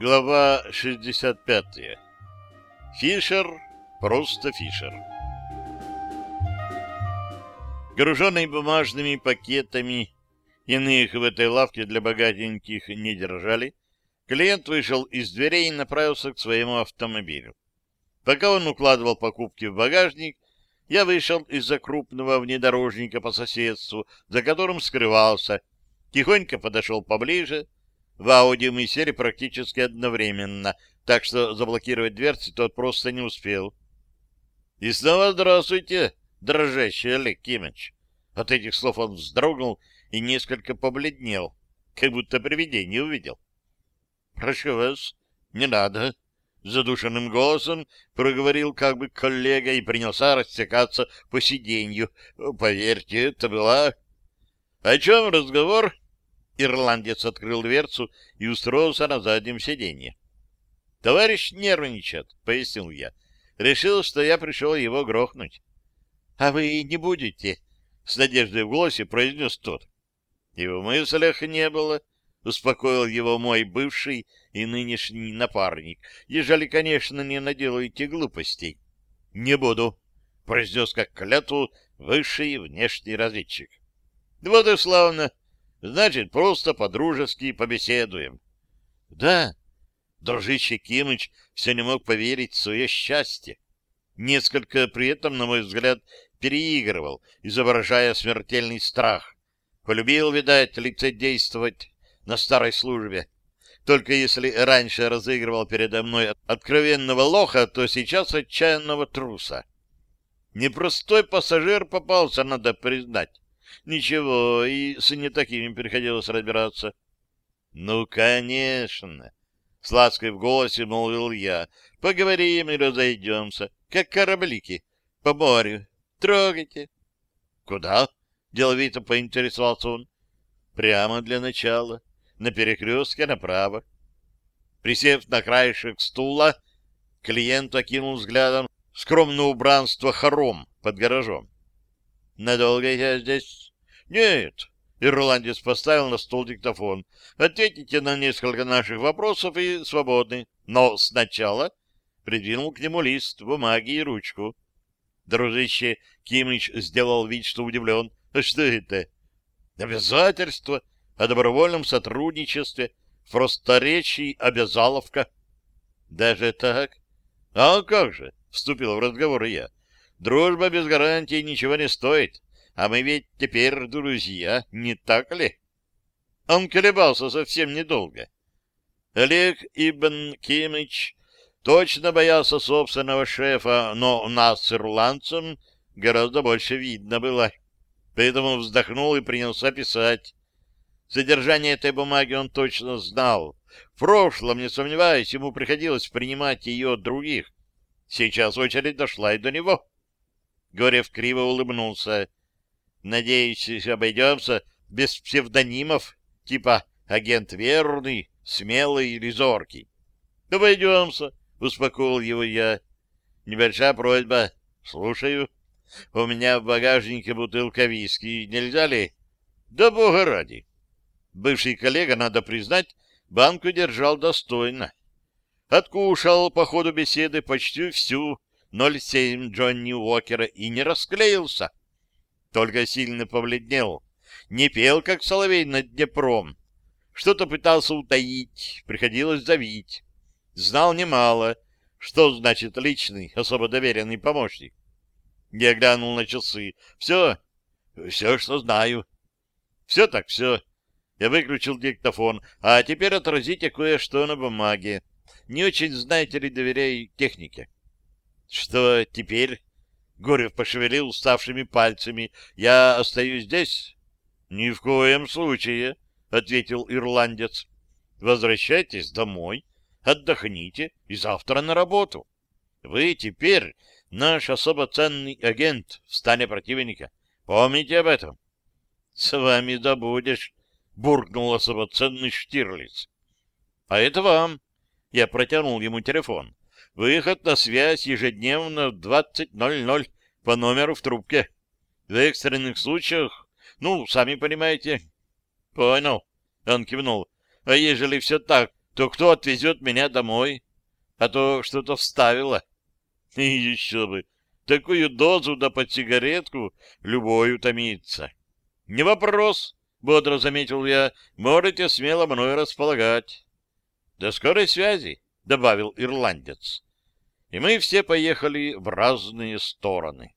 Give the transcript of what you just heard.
Глава 65. Фишер, просто Фишер. Груженный бумажными пакетами, иных в этой лавке для богатеньких не держали, клиент вышел из дверей и направился к своему автомобилю. Пока он укладывал покупки в багажник, я вышел из-за крупного внедорожника по соседству, за которым скрывался, тихонько подошел поближе, в Ауди мы сели практически одновременно, так что заблокировать дверцы тот просто не успел. И снова здравствуйте, дрожащий Олег Кимович. От этих слов он вздрогнул и несколько побледнел, как будто привидение увидел. — Прошу вас, не надо, — задушенным голосом проговорил как бы коллега и принялся растекаться по сиденью. — Поверьте, это была... — О чем разговор? Ирландец открыл дверцу и устроился на заднем сиденье. — Товарищ нервничает, — пояснил я. Решил, что я пришел его грохнуть. — А вы не будете? — с надеждой в голосе произнес тот. — И в мыслях не было, — успокоил его мой бывший и нынешний напарник, ежели, конечно, не наделаете глупостей. — Не буду, — произнес как клятву высший внешний разведчик. — Вот и славно, Значит, просто по-дружески побеседуем. Да, дружище Кимыч все не мог поверить в свое счастье. Несколько при этом, на мой взгляд, переигрывал, изображая смертельный страх. Полюбил, видать, лицедействовать на старой службе. Только если раньше разыгрывал передо мной откровенного лоха, то сейчас отчаянного труса. Непростой пассажир попался, надо признать. Ничего, и с не такими приходилось разбираться. — Ну, конечно! — с лаской в голосе молвил я. — Поговорим и разойдемся, как кораблики, по морю. Трогайте. — Куда? — деловито поинтересовался он. — Прямо для начала, на перекрестке направо. Присев на краешек стула, клиент окинул взглядом скромное убранство хором под гаражом. — Надолго я здесь? Нет, ирландец поставил на стол диктофон. Ответите на несколько наших вопросов и свободны. Но сначала придвинул к нему лист бумаги и ручку. Дружище Кимыч сделал вид, что удивлен. А что это? Обязательство о добровольном сотрудничестве в просторечии обязаловка. Даже так? А как же? Вступил в разговор я. Дружба без гарантии ничего не стоит. А мы ведь теперь друзья, не так ли? Он колебался совсем недолго. Олег Ибн Кимыч точно боялся собственного шефа, но нас с ирландцем гораздо больше видно было. Поэтому вздохнул и принялся писать. Содержание этой бумаги он точно знал. В прошлом, не сомневаюсь, ему приходилось принимать ее от других. Сейчас очередь дошла и до него. Горев криво улыбнулся. Надеюсь, обойдемся без псевдонимов, типа агент верный, смелый или зоркий. — Обойдемся, — успокоил его я. — Небольшая просьба. Слушаю. У меня в багажнике бутылка виски. Нельзя ли? — Да бога ради. Бывший коллега, надо признать, банку держал достойно. Откушал по ходу беседы почти всю 0,7 Джонни Уокера и не расклеился только сильно побледнел. Не пел, как соловей над Днепром. Что-то пытался утаить, приходилось давить. Знал немало, что значит личный, особо доверенный помощник. Я глянул на часы. Все, все, что знаю. Все так все. Я выключил диктофон. А теперь отразите кое-что на бумаге. Не очень, знаете ли, доверяю технике. Что теперь? Горев пошевелил уставшими пальцами. «Я остаюсь здесь?» «Ни в коем случае», — ответил ирландец. «Возвращайтесь домой, отдохните и завтра на работу. Вы теперь наш особо ценный агент в стане противника. Помните об этом?» «С вами добудешь», — буркнул особо ценный Штирлиц. «А это вам». Я протянул ему телефон. Выход на связь ежедневно в 20.00 по номеру в трубке. В экстренных случаях, ну, сами понимаете. Понял. Он кивнул. А ежели все так, то кто отвезет меня домой? А то что-то вставило. И еще бы, такую дозу да под сигаретку любой утомится. — Не вопрос, — бодро заметил я, — можете смело мной располагать. — До скорой связи, — добавил ирландец. И мы все поехали в разные стороны.